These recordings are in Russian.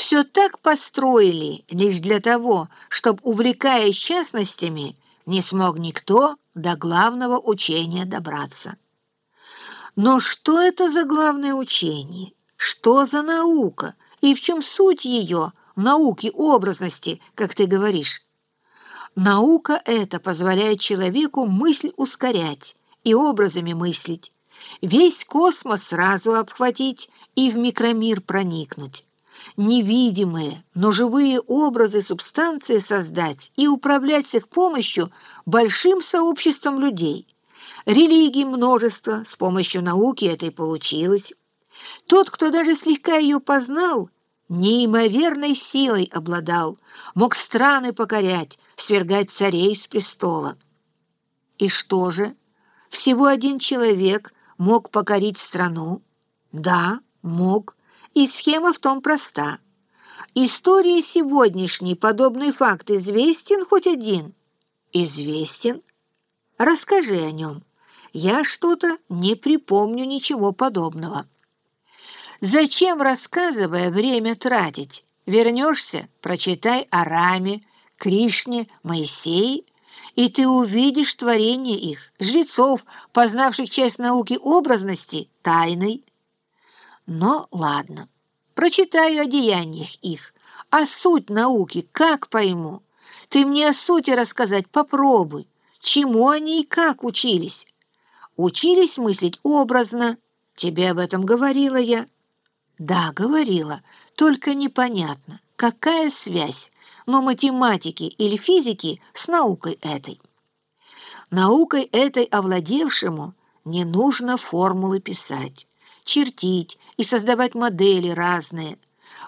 Все так построили лишь для того, чтобы, увлекаясь частностями, не смог никто до главного учения добраться. Но что это за главное учение? Что за наука? И в чем суть ее, науки образности, как ты говоришь? Наука эта позволяет человеку мысль ускорять и образами мыслить, весь космос сразу обхватить и в микромир проникнуть невидимые, но живые образы субстанции создать и управлять с их помощью большим сообществом людей. Религий множество, с помощью науки это и получилось. Тот, кто даже слегка ее познал, неимоверной силой обладал, мог страны покорять, свергать царей с престола. И что же? Всего один человек мог покорить страну? Да, мог. И схема в том проста. Истории сегодняшней подобный факт известен хоть один? Известен. Расскажи о нем. Я что-то не припомню ничего подобного. Зачем, рассказывая, время тратить? Вернешься, прочитай о Раме, Кришне, Моисее, и ты увидишь творение их, жрецов, познавших часть науки образности, тайной. Но ладно, прочитаю о деяниях их, а суть науки как пойму? Ты мне о сути рассказать попробуй, чему они и как учились. Учились мыслить образно, тебе об этом говорила я. Да, говорила, только непонятно, какая связь, но математики или физики с наукой этой. Наукой этой овладевшему не нужно формулы писать чертить и создавать модели разные.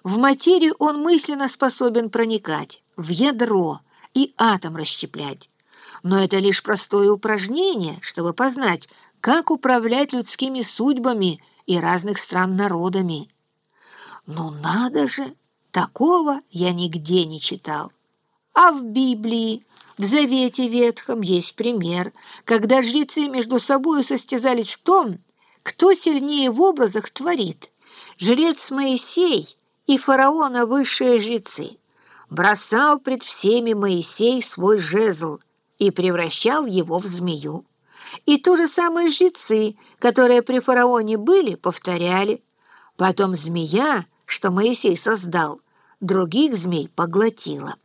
В материю он мысленно способен проникать, в ядро и атом расщеплять. Но это лишь простое упражнение, чтобы познать, как управлять людскими судьбами и разных стран народами. Ну надо же! Такого я нигде не читал. А в Библии, в Завете Ветхом есть пример, когда жрецы между собой состязались в том, кто сильнее в образах творит? Жрец Моисей и фараона высшие жрецы. Бросал пред всеми Моисей свой жезл и превращал его в змею. И то же самое жрецы, которые при фараоне были, повторяли. Потом змея, что Моисей создал, других змей поглотила.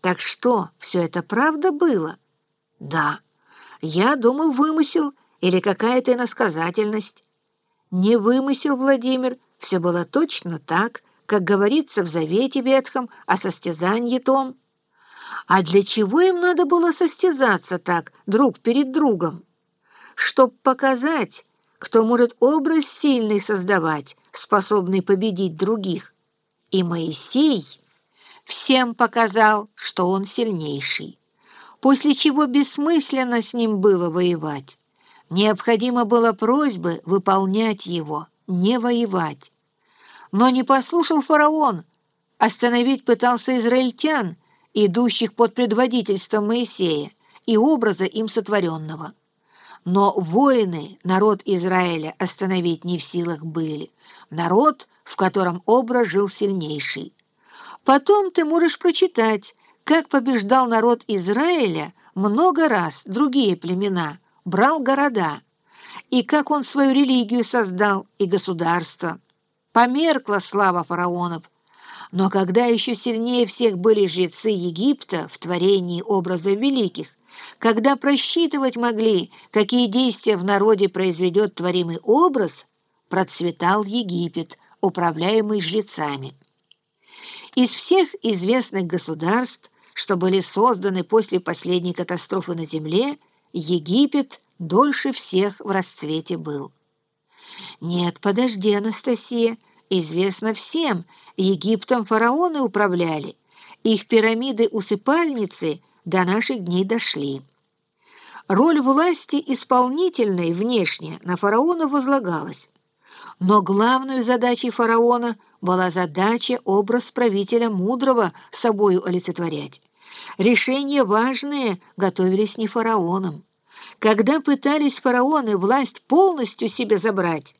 Так что, все это правда было? Да. Я думал, вымысел или какая-то иносказательность. Не вымысел Владимир, все было точно так, как говорится в Завете Ветхом о состязании том. А для чего им надо было состязаться так друг перед другом? Чтоб показать, кто может образ сильный создавать, способный победить других. И Моисей всем показал, что он сильнейший, после чего бессмысленно с ним было воевать. Необходимо было просьбы выполнять его, не воевать. Но не послушал фараон, остановить пытался израильтян, идущих под предводительством Моисея и образа им сотворенного. Но воины народ Израиля остановить не в силах были. Народ, в котором образ жил сильнейший. Потом ты можешь прочитать, как побеждал народ Израиля много раз другие племена – брал города, и как он свою религию создал и государство. Померкла слава фараонов, но когда еще сильнее всех были жрецы Египта в творении образов великих, когда просчитывать могли, какие действия в народе произведет творимый образ, процветал Египет, управляемый жрецами. Из всех известных государств, что были созданы после последней катастрофы на Земле, Египет дольше всех в расцвете был. Нет, подожди, Анастасия, известно всем, Египтом фараоны управляли, их пирамиды-усыпальницы до наших дней дошли. Роль власти исполнительной внешне на фараона возлагалась. Но главной задачей фараона была задача образ правителя мудрого собою олицетворять. Решения важные готовились не фараоном. Когда пытались фараоны власть полностью себе забрать,